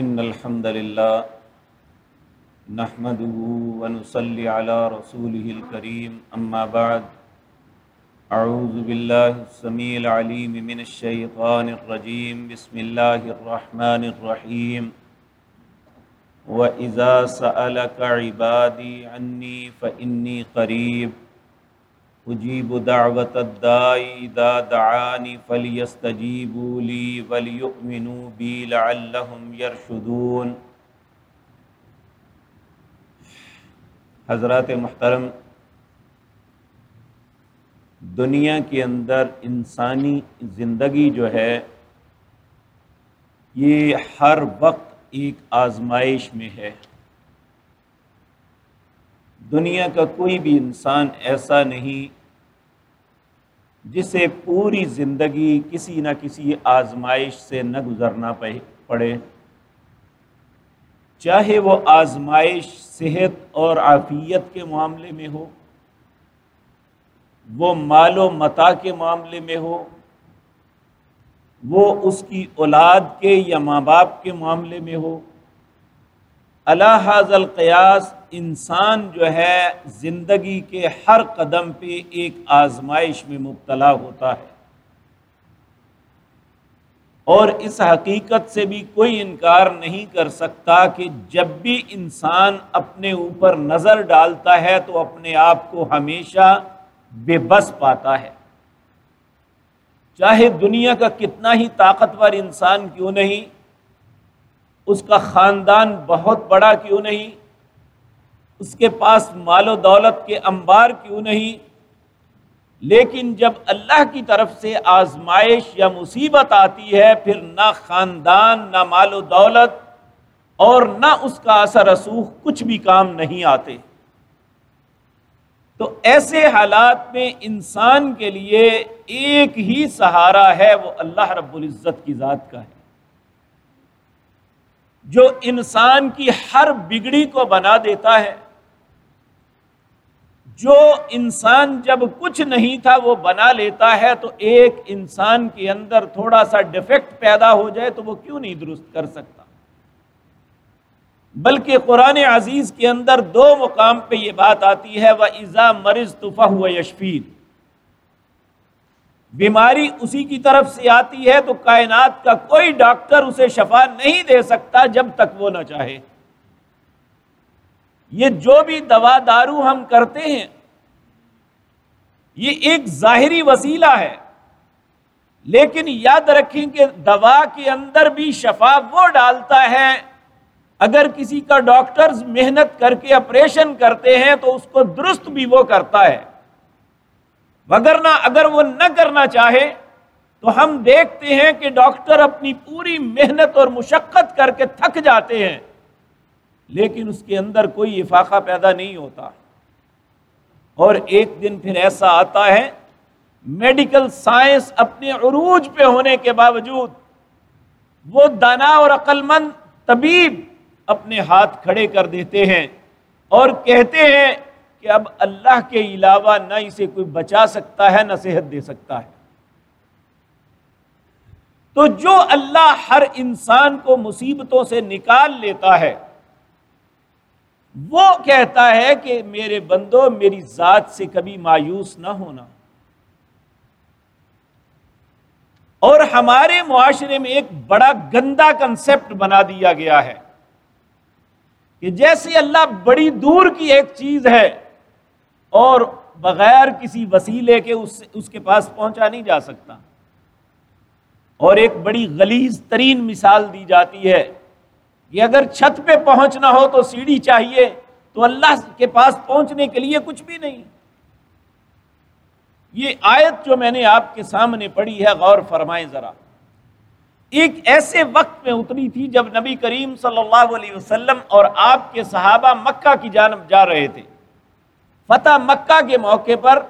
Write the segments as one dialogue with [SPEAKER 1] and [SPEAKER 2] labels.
[SPEAKER 1] إن الحمد لله نحمده ونصلي على رسوله الكريم. أما بعد، أعوذ بالله السميع العليم من الشيطان الرجيم. بسم الله الرحمن الرحيم. وإذا سألك عبادي عني فإني قريب. اجیب دعوت الدائی اذا دعانی فلیستجیبوا لی ولیؤمنوا بی لعلہم یرشدون حضرات محترم، دنیا کے اندر انسانی زندگی جو ہے، یہ ہر وقت ایک آزمائش میں ہے۔ دنیا کا کوئی بھی انسان ایسا نہیں جسے پوری زندگی کسی نہ کسی آزمائش سے نہ گزرنا پڑے۔ چاہے وہ آزمائش، صحت اور عافیت کے معاملے میں ہو، وہ مال و متا کے معاملے میں ہو، وہ اس کی اولاد کے یا ماں باپ کے معاملے میں ہو اللہ حاض القیاس انسان جو ہے زندگی کے ہر قدم پہ ایک آزمائش میں مبتلا ہوتا ہے۔ اور اس حقیقت سے بھی کوئی انکار نہیں کر سکتا کہ جب بھی انسان اپنے اوپر نظر ڈالتا ہے تو اپنے آپ کو ہمیشہ بے بس پاتا ہے۔ چاہے دنیا کا کتنا ہی طاقتور انسان کیوں نہیں اس کا خاندان بہت بڑا کیوں نہیں؟ اس کے پاس مال و دولت کے انبار کیوں نہیں؟ لیکن جب اللہ کی طرف سے آزمائش یا مصیبت آتی ہے، پھر نہ خاندان، نہ مال و دولت اور نہ اس کا اثر رسوخ کچھ بھی کام نہیں آتے۔ تو ایسے حالات میں انسان کے لیے ایک ہی سہارا ہے، وہ اللہ رب العزت کی ذات کا ہے۔ جو انسان کی ہر بگڑی کو بنا دیتا ہے، جو انسان جب کچھ نہیں تھا وہ بنا لیتا ہے، تو ایک انسان کے اندر تھوڑا سا ڈیفیکٹ پیدا ہو جائے تو وہ کیوں نہیں درست کر سکتا؟ بلکہ قرآن عزیز کے اندر دو مقام پہ یہ بات آتی ہے وہ ایزا مرض تفہ ہوا یشفید بیماری اسی کی طرف سے آتی ہے تو کائنات کا کوئی ڈاکٹر اسے شفا نہیں دے سکتا جب تک وہ نہ چاہے۔ یہ جو بھی دوا دارو ہم کرتے ہیں، یہ ایک ظاہری وسیلہ ہے۔ لیکن یاد رکھیں کہ دوا کے اندر بھی شفا وہ ڈالتا ہے، اگر کسی کا ڈاکٹرز محنت کر کے آپریشن کرتے ہیں تو اس کو درست بھی وہ کرتا ہے۔ وگرنہ اگر وہ نہ کرنا چاہے تو ہم دیکھتے ہیں کہ ڈاکٹر اپنی پوری محنت اور مشقت کر کے تھک جاتے ہیں، لیکن اس کے اندر کوئی افاقہ پیدا نہیں ہوتا۔ اور ایک دن پھر ایسا آتا ہے، میڈیکل سائنس اپنے عروج پہ ہونے کے باوجود وہ دانا اور عقل مند طبیب اپنے ہاتھ کھڑے کر دیتے ہیں اور کہتے ہیں کہ اب اللہ کے علاوہ نہ اسے کوئی بچا سکتا ہے، نہ صحت دے سکتا ہے۔ تو جو اللہ ہر انسان کو مصیبتوں سے نکال لیتا ہے، وہ کہتا ہے کہ میرے بندو، میری ذات سے کبھی مایوس نہ ہونا۔ اور ہمارے معاشرے میں ایک بڑا گندا کنسپٹ بنا دیا گیا ہے کہ جیسے اللہ بڑی دور کی ایک چیز ہے اور بغیر کسی وسیلے کے اس اس کے پاس پہنچا نہیں جا سکتا۔ اور ایک بڑی غلیظ ترین مثال دی جاتی ہے کہ اگر چھت پہ پہنچنا ہو تو سیڑھی چاہیے، تو اللہ کے پاس پہنچنے کے لیے کچھ بھی نہیں۔ یہ آیت جو میں نے آپ کے سامنے پڑھی ہے، غور فرمائیں ذرا۔ ایک ایسے وقت میں اتری تھی جب نبی کریم صلی اللہ علیہ وسلم اور آپ کے صحابہ مکہ کی جانب جا رہے تھے۔ فتح مکہ کے موقع پر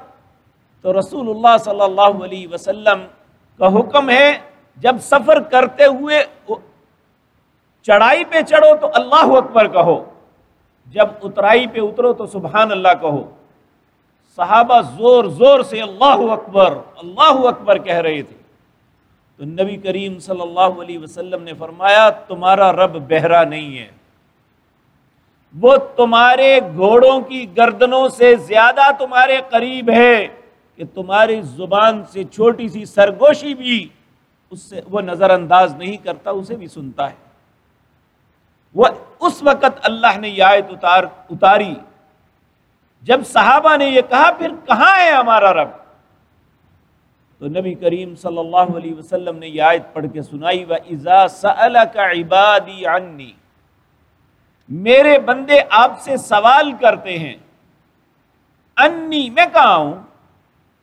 [SPEAKER 1] تو رسول اللہ صلی اللہ علیہ وسلم کا حکم ہے، جب سفر کرتے ہوئے چڑھائی پہ چڑھو تو اللہ اکبر کہو، جب اترائی پہ اترو تو سبحان اللہ کہو۔ صحابہ زور زور سے اللہ اکبر اللہ اکبر کہہ رہے تھے۔ تو نبی کریم صلی اللہ علیہ وسلم نے فرمایا، تمہارا رب بہرا نہیں ہے۔ وہ تمہارے گھوڑوں کی گردنوں سے زیادہ تمہارے قریب ہے کہ تمہاری زبان سے چھوٹی سی سرگوشی بھی اس سے وہ نظر انداز نہیں کرتا، اسے بھی سنتا ہے۔ وہ اس وقت اللہ نے یہ آیت اتار، اتاری۔ جب صحابہ نے یہ کہا، پھر کہاں ہے ہمارا رب؟ تو نبی کریم صلی اللہ علیہ وسلم نے یہ آیت پڑھ کے سنائی و ازا کا عبادی عنی میرے بندے آپ سے سوال کرتے ہیں۔ انی، میں کہاں ہوں؟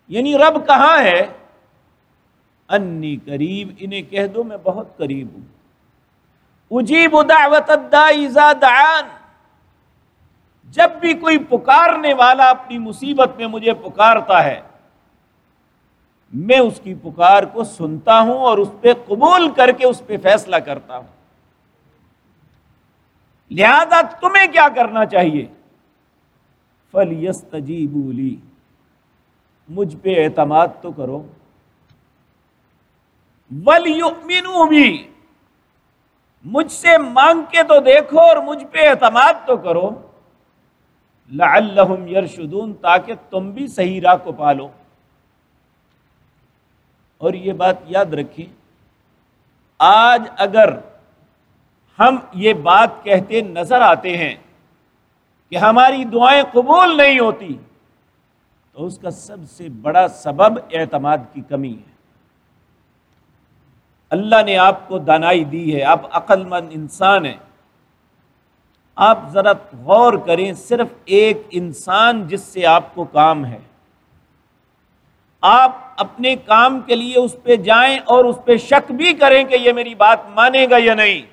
[SPEAKER 1] یعنی رب کہاں ہے؟ انی، قریب، انہیں کہہ دو میں بہت قریب ہوں۔ اجیب دعوت دعان۔ جب بھی کوئی پکارنے والا اپنی مصیبت میں مجھے پکارتا ہے، میں اس کی پکار کو سنتا ہوں اور اس پہ قبول کر کے اس پہ فیصلہ کرتا ہوں۔ لہذا تمہیں کیا کرنا چاہیے؟ فل یس تجیبولی مجھ پہ اعتماد تو کرو۔ ول بھی مجھ سے مانگ کے تو دیکھو اور مجھ پہ اعتماد تو کرو۔ لعلہم یرشدون تاکہ تم بھی صحیح راہ کو پالو۔ اور یہ بات یاد رکھیں، آج اگر ہم یہ بات کہتے نظر آتے ہیں کہ ہماری دعائیں قبول نہیں ہوتی، تو اس کا سب سے بڑا سبب اعتماد کی کمی ہے۔ اللہ نے آپ کو دانائی دی ہے، آپ عقل مند انسان ہیں۔ آپ ذرا غور کریں، صرف ایک انسان جس سے آپ کو کام ہے۔ آپ اپنے کام کے لیے اس پہ جائیں اور اس پہ شک بھی کریں کہ یہ میری بات مانے گا یا نہیں۔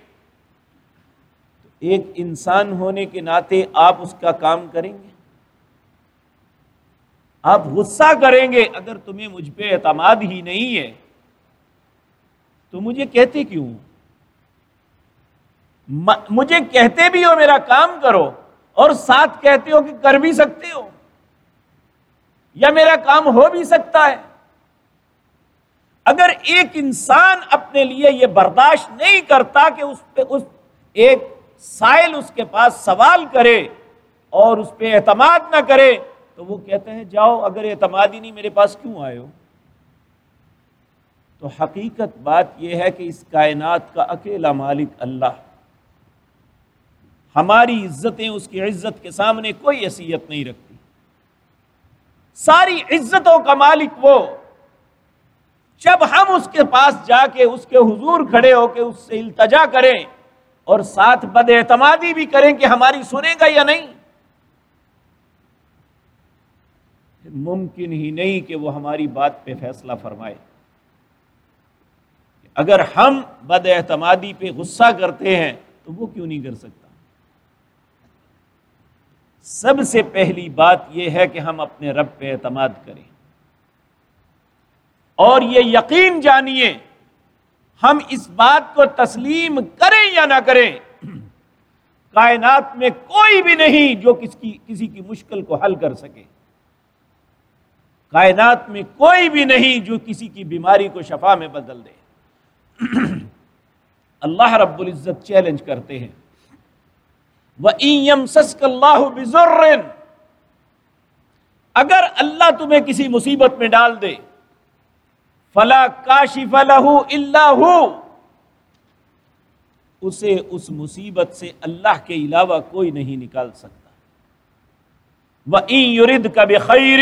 [SPEAKER 1] ایک انسان ہونے کے ناطے آپ اس کا کام کریں گے؟ آپ غصہ کریں گے، اگر تمہیں مجھ پہ اعتماد ہی نہیں ہے، تو مجھے کہتے کیوں؟ مجھے کہتے بھی ہو میرا کام کرو، اور ساتھ کہتے ہو کہ کر بھی سکتے ہو، یا میرا کام ہو بھی سکتا ہے۔ اگر ایک انسان اپنے لیے یہ برداشت نہیں کرتا کہ اس پہ، اس ایک سائل اس کے پاس سوال کرے اور اس پہ اعتماد نہ کرے تو وہ کہتے ہیں، جاؤ، اگر اعتماد ہی نہیں میرے پاس کیوں آئے ہو؟ تو حقیقت بات یہ ہے کہ اس کائنات کا اکیلا مالک اللہ۔ ہماری عزتیں اس کی عزت کے سامنے کوئی حیثیت نہیں رکھتی۔ ساری عزتوں کا مالک وہ۔ جب ہم اس کے پاس جا کے، اس کے حضور کھڑے ہو کے اس سے التجا کریں اور ساتھ بد اعتمادی بھی کریں کہ ہماری سنے گا یا نہیں۔ ممکن ہی نہیں کہ وہ ہماری بات پہ فیصلہ فرمائے۔ اگر ہم بد اعتمادی پہ غصہ کرتے ہیں تو وہ کیوں نہیں کر سکتا؟ سب سے پہلی بات یہ ہے کہ ہم اپنے رب پہ اعتماد کریں۔ اور یہ یقین جانیے ہم اس بات کو تسلیم کریں یا نہ کریں، کائنات میں کوئی بھی نہیں جو کس کی کسی کی مشکل کو حل کر سکے۔ کائنات میں کوئی بھی نہیں جو کسی کی بیماری کو شفا میں بدل دے۔ اللہ رب العزت چیلنج کرتے ہیں۔ وہ اگر اللہ تمہیں کسی مصیبت میں ڈال دے فلا کاشف لہ اللہ اسے اس مصیبت سے اللہ کے علاوہ کوئی نہیں نکال سکتا۔ وہ یورد کا بخیر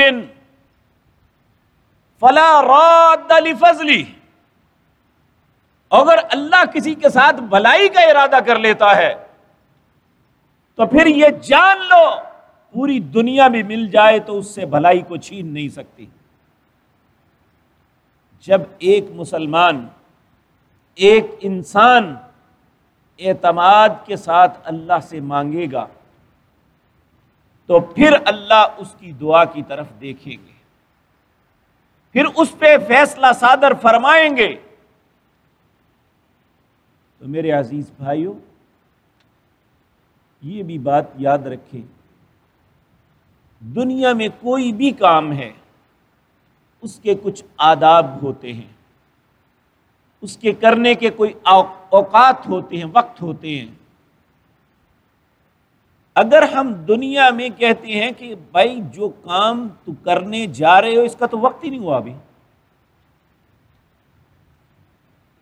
[SPEAKER 1] فلا راد فضلی اگر اللہ کسی کے ساتھ بھلائی کا ارادہ کر لیتا ہے، تو پھر یہ جان لو، پوری دنیا بھی مل جائے تو اس سے بھلائی کو چھین نہیں سکتی۔ جب ایک مسلمان، ایک انسان اعتماد کے ساتھ اللہ سے مانگے گا، تو پھر اللہ اس کی دعا کی طرف دیکھیں گے۔ پھر اس پہ فیصلہ صادر فرمائیں گے۔ تو میرے عزیز بھائیوں یہ بھی بات یاد رکھیں۔ دنیا میں کوئی بھی کام ہے اس کے کچھ آداب ہوتے ہیں۔ اس کے کرنے کے کوئی اوقات ہوتے ہیں، وقت ہوتے ہیں۔ اگر ہم دنیا میں کہتے ہیں کہ بھائی جو کام تو کرنے جا رہے ہو، اس کا تو وقت ہی نہیں ہوا ابھی۔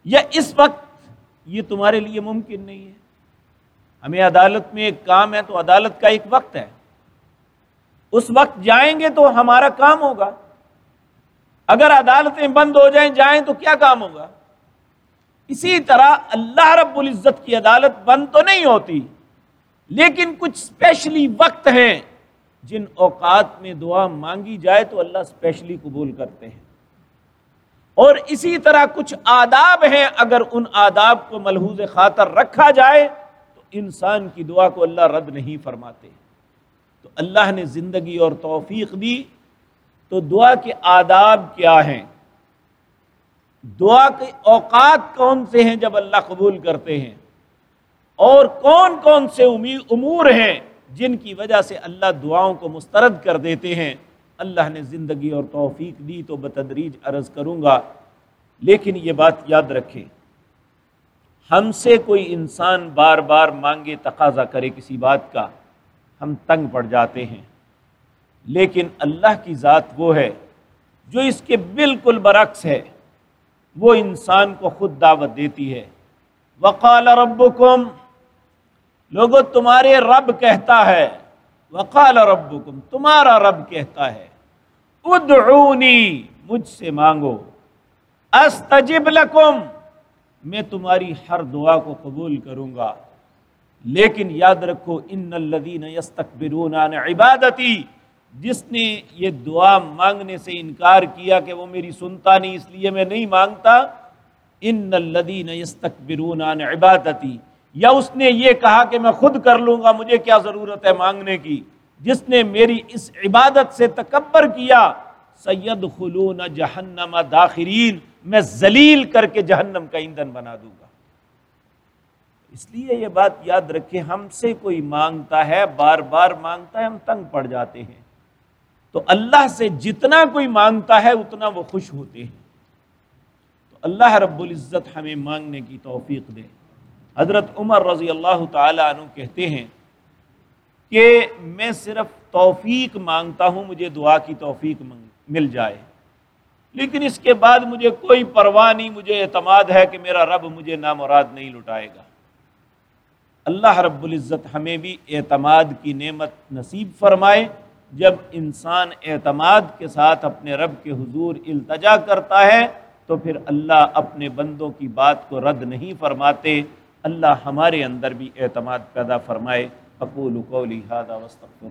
[SPEAKER 1] یا اس وقت یہ تمہارے لیے ممکن نہیں ہے۔ ہمیں عدالت میں ایک کام ہے تو عدالت کا ایک وقت ہے۔ اس وقت جائیں گے تو ہمارا کام ہوگا۔ اگر عدالتیں بند ہو جائیں جائیں تو کیا کام ہوگا؟ اسی طرح اللہ رب العزت کی عدالت بند تو نہیں ہوتی، لیکن کچھ اسپیشلی وقت ہیں جن اوقات میں دعا مانگی جائے تو اللہ اسپیشلی قبول کرتے ہیں۔ اور اسی طرح کچھ آداب ہیں، اگر ان آداب کو ملحوظ خاطر رکھا جائے تو انسان کی دعا کو اللہ رد نہیں فرماتے۔ تو اللہ نے زندگی اور توفیق دی تو دعا کے آداب کیا ہیں؟ دعا کے اوقات کون سے ہیں جب اللہ قبول کرتے ہیں؟ اور کون کون سے امور ہیں جن کی وجہ سے اللہ دعاؤں کو مسترد کر دیتے ہیں؟ اللہ نے زندگی اور توفیق دی تو بتدریج عرض کروں گا، لیکن یہ بات یاد رکھیں، ہم سے کوئی انسان بار بار مانگے تقاضا کرے کسی بات کا، ہم تنگ پڑ جاتے ہیں۔ لیکن اللہ کی ذات وہ ہے جو اس کے بالکل برعکس ہے۔ وہ انسان کو خود دعوت دیتی ہے۔ وقال ربکم لوگوں تمہارے رب کہتا ہے۔ وقال ربکم، تمہارا رب کہتا ہے۔ ادعونی، مجھ سے مانگو۔ استجب لکم، میں تمہاری ہر دعا کو قبول کروں گا۔ لیکن یاد رکھو، ان الذین یستکبرون عن عبادتی جس نے یہ دعا مانگنے سے انکار کیا کہ وہ میری سنتا نہیں اس لیے میں نہیں مانگتا، ان الذین یستکبرون عن عبادتی، یا اس نے یہ کہا کہ میں خود کر لوں گا، مجھے کیا ضرورت ہے مانگنے کی؟ جس نے میری اس عبادت سے تکبر کیا سید خلون جہنم داخرین، میں ذلیل کر کے جہنم کا ایندھن بنا دوں گا۔ اس لیے یہ بات یاد رکھیں، ہم سے کوئی مانگتا ہے، بار بار مانگتا ہے، ہم تنگ پڑ جاتے ہیں۔ تو اللہ سے جتنا کوئی مانگتا ہے اتنا وہ خوش ہوتے ہیں۔ تو اللہ رب العزت ہمیں مانگنے کی توفیق دے۔ حضرت عمر رضی اللہ تعالی عنہ کہتے ہیں کہ میں صرف توفیق مانگتا ہوں، مجھے دعا کی توفیق مل جائے۔ لیکن اس کے بعد مجھے کوئی پرواہ نہیں، مجھے اعتماد ہے کہ میرا رب مجھے نامراد نہیں لٹائے گا۔ اللہ رب العزت ہمیں بھی اعتماد کی نعمت نصیب فرمائے۔ جب انسان اعتماد کے ساتھ اپنے رب کے حضور التجا کرتا ہے، تو پھر اللہ اپنے بندوں کی بات کو رد نہیں فرماتے۔ اللہ ہمارے اندر بھی اعتماد پیدا فرمائے۔ اقول قولی هذا واستغفر